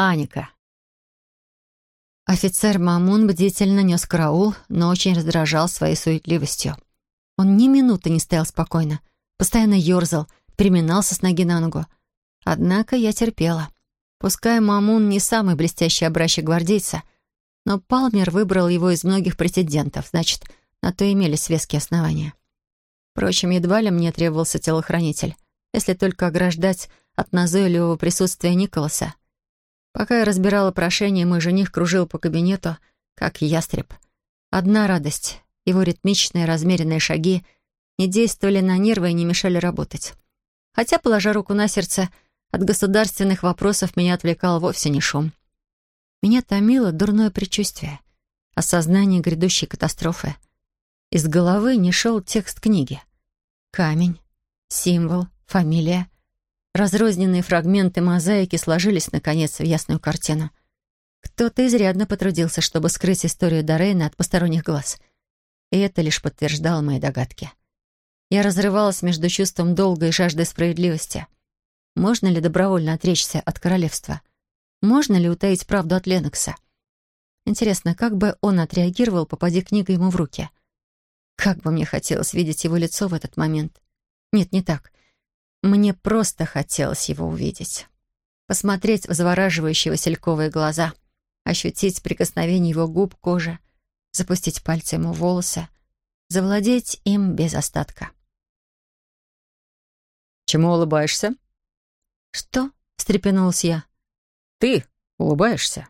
Аника. Офицер Мамун бдительно нес караул, но очень раздражал своей суетливостью. Он ни минуты не стоял спокойно, постоянно ерзал, переминался с ноги на ногу. Однако я терпела. Пускай Мамун не самый блестящий образчик гвардейца, но Палмер выбрал его из многих претендентов, значит, на то имелись веские основания. Впрочем, едва ли мне требовался телохранитель, если только ограждать от назойливого присутствия Николаса. Пока я разбирала прошение, мой жених кружил по кабинету, как ястреб. Одна радость — его ритмичные размеренные шаги не действовали на нервы и не мешали работать. Хотя, положа руку на сердце, от государственных вопросов меня отвлекал вовсе не шум. Меня томило дурное предчувствие, осознание грядущей катастрофы. Из головы не шел текст книги. Камень, символ, фамилия — Разрозненные фрагменты мозаики сложились, наконец, в ясную картину. Кто-то изрядно потрудился, чтобы скрыть историю Дорейна от посторонних глаз. И это лишь подтверждало мои догадки. Я разрывалась между чувством долга и жаждой справедливости. Можно ли добровольно отречься от королевства? Можно ли утаить правду от Ленокса? Интересно, как бы он отреагировал, попади книга ему в руки? Как бы мне хотелось видеть его лицо в этот момент. Нет, не так. Мне просто хотелось его увидеть. Посмотреть в завораживающие васильковые глаза, ощутить прикосновение его губ к коже, запустить пальцы ему в волосы, завладеть им без остатка. «Чему улыбаешься?» «Что?» — встрепенулась я. «Ты улыбаешься?»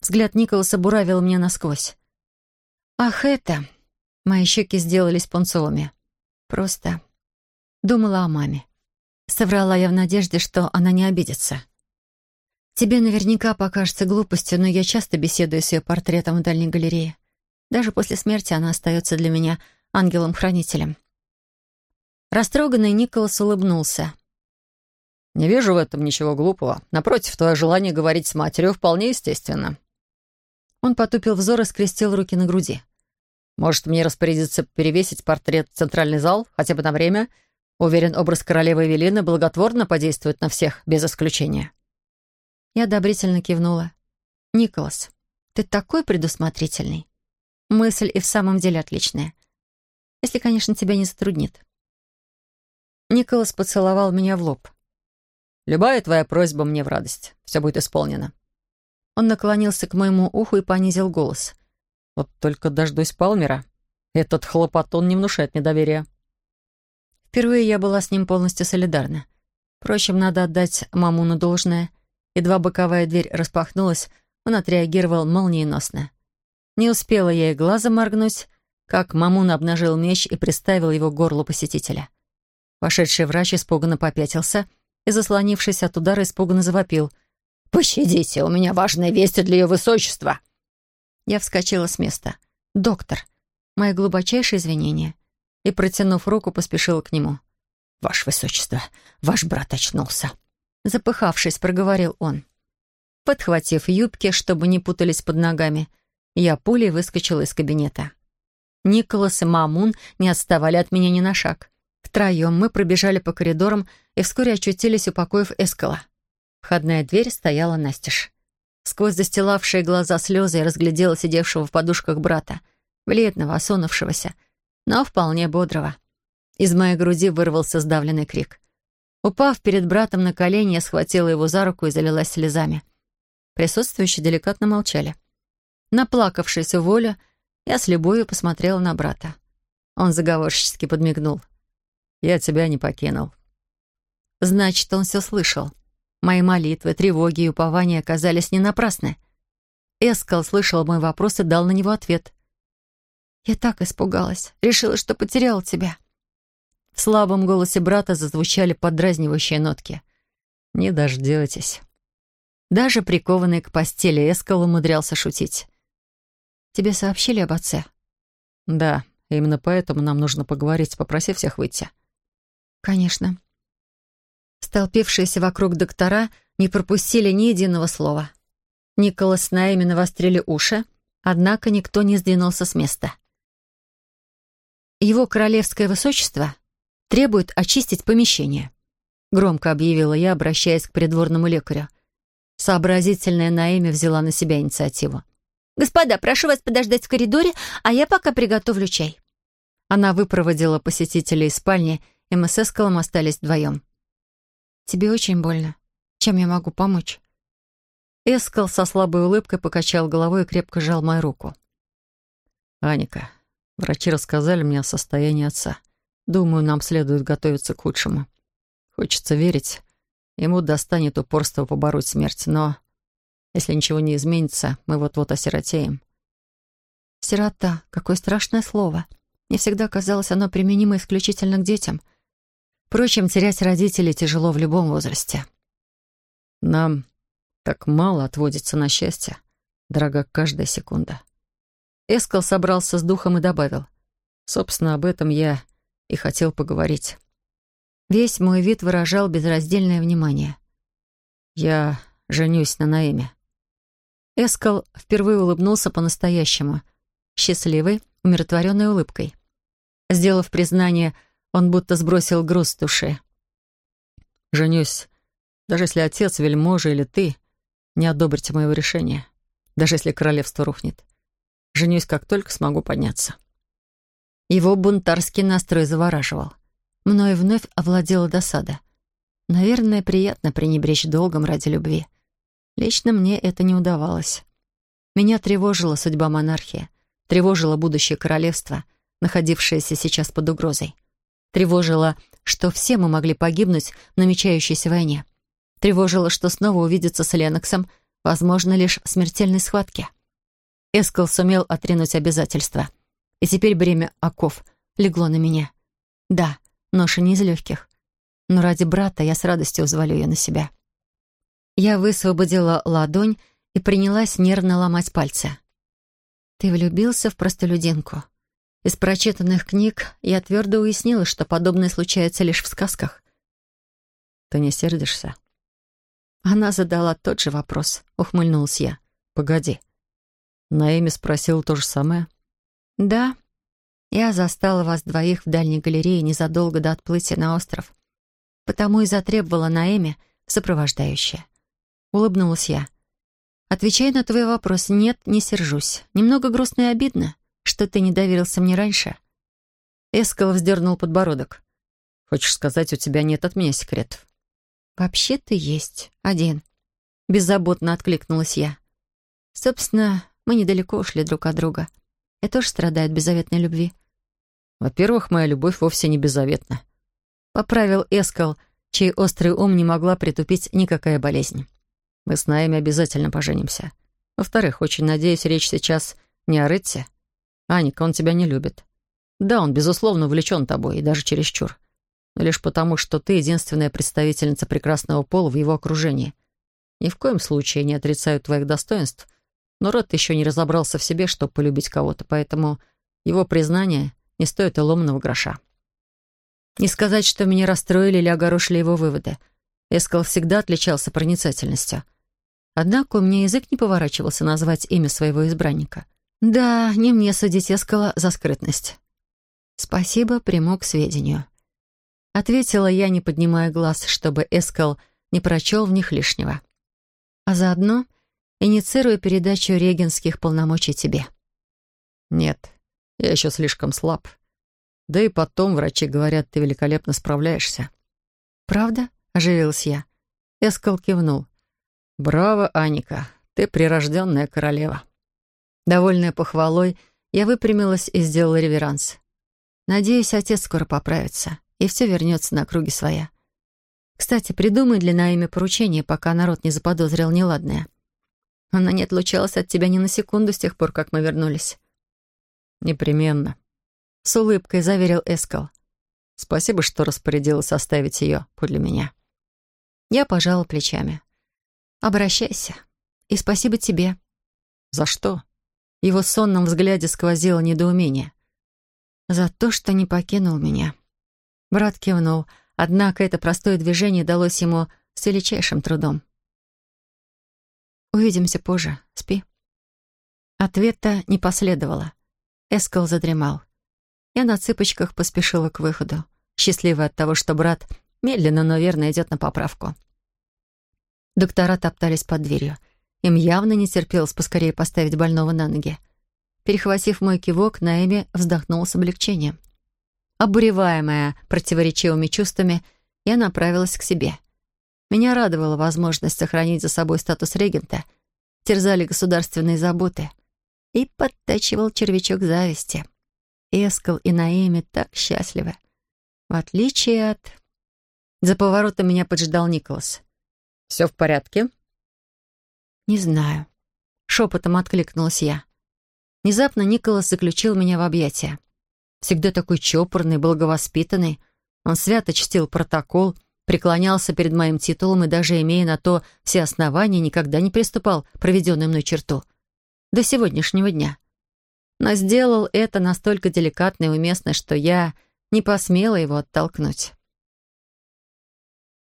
Взгляд Николаса буравил меня насквозь. «Ах, это...» Мои щеки сделались пунцовыми. Просто думала о маме. Соврала я в надежде, что она не обидится. Тебе наверняка покажется глупостью, но я часто беседую с ее портретом в дальней галерее. Даже после смерти она остается для меня ангелом-хранителем. Растроганный Николас улыбнулся. «Не вижу в этом ничего глупого. Напротив, твое желание говорить с матерью вполне естественно». Он потупил взор и скрестил руки на груди. «Может, мне распорядиться перевесить портрет в центральный зал, хотя бы на время, Уверен, образ королевы Эвелины благотворно подействует на всех, без исключения». Я одобрительно кивнула. «Николас, ты такой предусмотрительный. Мысль и в самом деле отличная. Если, конечно, тебя не затруднит». Николас поцеловал меня в лоб. «Любая твоя просьба мне в радость. Все будет исполнено». Он наклонился к моему уху и понизил голос. «Вот только дождусь Палмера. Этот хлопотон не внушает мне доверия». Впервые я была с ним полностью солидарна. Впрочем, надо отдать Мамуну должное. Едва боковая дверь распахнулась, он отреагировал молниеносно. Не успела я и глазом моргнуть, как Мамун обнажил меч и приставил его к горлу посетителя. Вошедший врач испуганно попятился и, заслонившись от удара, испуганно завопил. «Пощадите, у меня важные вести для ее высочества!» Я вскочила с места. «Доктор, мои глубочайшие извинения и, протянув руку, поспешила к нему. «Ваше Высочество, ваш брат очнулся!» Запыхавшись, проговорил он. Подхватив юбки, чтобы не путались под ногами, я пулей выскочила из кабинета. Николас и Мамун не отставали от меня ни на шаг. Втроем мы пробежали по коридорам и вскоре очутились у покоев Эскала. Входная дверь стояла настежь. Сквозь застилавшие глаза слезы я разглядела сидевшего в подушках брата, бледного, осунувшегося, но вполне бодрого. Из моей груди вырвался сдавленный крик. Упав перед братом на колени, я схватила его за руку и залилась слезами. Присутствующие деликатно молчали. Наплакавшись у воля, я с любовью посмотрела на брата. Он заговорщически подмигнул. «Я тебя не покинул». Значит, он все слышал. Мои молитвы, тревоги и упования оказались не напрасны. Эскал слышал мой вопрос и дал на него ответ. Я так испугалась. Решила, что потеряла тебя». В слабом голосе брата зазвучали подразнивающие нотки. «Не дождетесь». Даже прикованный к постели Эскал умудрялся шутить. «Тебе сообщили об отце?» «Да, именно поэтому нам нужно поговорить. Попроси всех выйти». «Конечно». Столпившиеся вокруг доктора не пропустили ни единого слова. Николас с Наэми навострили уши, однако никто не сдвинулся с места. «Его королевское высочество требует очистить помещение», — громко объявила я, обращаясь к придворному лекарю. Сообразительная Наэми взяла на себя инициативу. «Господа, прошу вас подождать в коридоре, а я пока приготовлю чай». Она выпроводила посетителей из спальни, и мы с Эскалом остались вдвоем. «Тебе очень больно. Чем я могу помочь?» Эскал со слабой улыбкой покачал головой и крепко сжал мою руку. «Аника, врачи рассказали мне о состоянии отца. Думаю, нам следует готовиться к худшему. Хочется верить, ему достанет упорство побороть смерть, но если ничего не изменится, мы вот-вот осиротеем». «Сирота, какое страшное слово. Мне всегда казалось оно применимо исключительно к детям. Впрочем, терять родителей тяжело в любом возрасте». «Нам так мало отводится на счастье. Дорога каждая секунда». Эскал собрался с духом и добавил. «Собственно, об этом я и хотел поговорить». Весь мой вид выражал безраздельное внимание. «Я женюсь на Наэме». Эскал впервые улыбнулся по-настоящему, счастливой, умиротворенной улыбкой. Сделав признание, он будто сбросил груз с души. «Женюсь, даже если отец, вельможа или ты не одобрите моего решения, даже если королевство рухнет. Женюсь, как только смогу подняться». Его бунтарский настрой завораживал. Мною вновь овладела досада. Наверное, приятно пренебречь долгом ради любви. Лично мне это не удавалось. Меня тревожила судьба монархии, тревожило будущее королевства, находившееся сейчас под угрозой. Тревожило, что все мы могли погибнуть в намечающейся войне. Тревожило, что снова увидеться с Леноксом, возможно, лишь в смертельной схватке. Эскал сумел отринуть обязательства. И теперь бремя оков легло на меня. Да, ноша не из легких. Но ради брата я с радостью взвалю ее на себя. Я высвободила ладонь и принялась нервно ломать пальцы. «Ты влюбился в простолюдинку?» Из прочитанных книг я твердо уяснила, что подобное случается лишь в сказках. «Ты не сердишься?» Она задала тот же вопрос, ухмыльнулась я. «Погоди, Наэми спросил то же самое. «Да. Я застала вас двоих в дальней галерее незадолго до отплытия на остров. Потому и затребовала Наэми сопровождающая. Улыбнулась я. Отвечая на твой вопрос, нет, не сержусь. Немного грустно и обидно, что ты не доверился мне раньше». Эскал вздернул подбородок. «Хочешь сказать, у тебя нет от меня секретов?» «Вообще-то есть. Один». Беззаботно откликнулась я. Собственно, мы недалеко ушли друг от друга. Я тоже страдаю от беззаветной любви. Во-первых, моя любовь вовсе не беззаветна. Поправил Эскал, чей острый ум не могла притупить никакая болезнь. Мы с Наэми обязательно поженимся. Во-вторых, очень надеюсь, речь сейчас не о Рытте. Аника, он тебя не любит. Да, он, безусловно, увлечен тобой, и даже чересчур. Но лишь потому, что ты единственная представительница прекрасного пола в его окружении. Ни в коем случае не отрицаю твоих достоинств — но Рот еще не разобрался в себе, чтобы полюбить кого-то, поэтому его признание не стоит и ломаного гроша. Не сказать, что меня расстроили или огорошили его выводы. Эскал всегда отличался проницательностью. Однако у меня язык не поворачивался назвать имя своего избранника. Да, не мне судить Эскала за скрытность. «Спасибо, приму к сведению». Ответила я, не поднимая глаз, чтобы Эскал не прочел в них лишнего. А заодно инициирую передачу регенских полномочий тебе». «Нет, я еще слишком слаб. Да и потом врачи говорят, ты великолепно справляешься». «Правда?» — оживилась я. Эскал кивнул. «Браво, Аника, ты прирожденная королева». Довольная похвалой, я выпрямилась и сделала реверанс. Надеюсь, отец скоро поправится, и все вернется на круги своя. Кстати, придумай для Наими поручение, пока народ не заподозрил неладное. Она не отлучалась от тебя ни на секунду с тех пор, как мы вернулись». «Непременно», — с улыбкой заверил Эскал. «Спасибо, что распорядилась оставить ее подле меня». Я пожала плечами. «Обращайся. И спасибо тебе». «За что?» Его сонном взгляде сквозило недоумение. «За то, что не покинул меня». Брат кивнул, однако это простое движение далось ему с величайшим трудом. Увидимся позже. Спи». Ответа не последовало. Эскал задремал. Я на цыпочках поспешила к выходу, счастливая от того, что брат медленно, но верно идет на поправку. Доктора топтались под дверью. Им явно не терпелось поскорее поставить больного на ноги. Перехватив мой кивок, Наэми вздохнула с облегчением. Обуреваемая противоречивыми чувствами, я направилась к себе. Меня радовала возможность сохранить за собой статус регента, терзали государственные заботы и подтачивал червячок зависти. Эскал и Наэми так счастливы. В отличие от... За поворотом меня поджидал Николас. «Все в порядке?» «Не знаю». Шепотом откликнулась я. Внезапно Николас заключил меня в объятия. Всегда такой чопорный, благовоспитанный. Он свято чтил протокол, преклонялся перед моим титулом и даже имея на то все основания, никогда не приступал проведенную мной черту. До сегодняшнего дня. Но сделал это настолько деликатно и уместно, что я не посмела его оттолкнуть.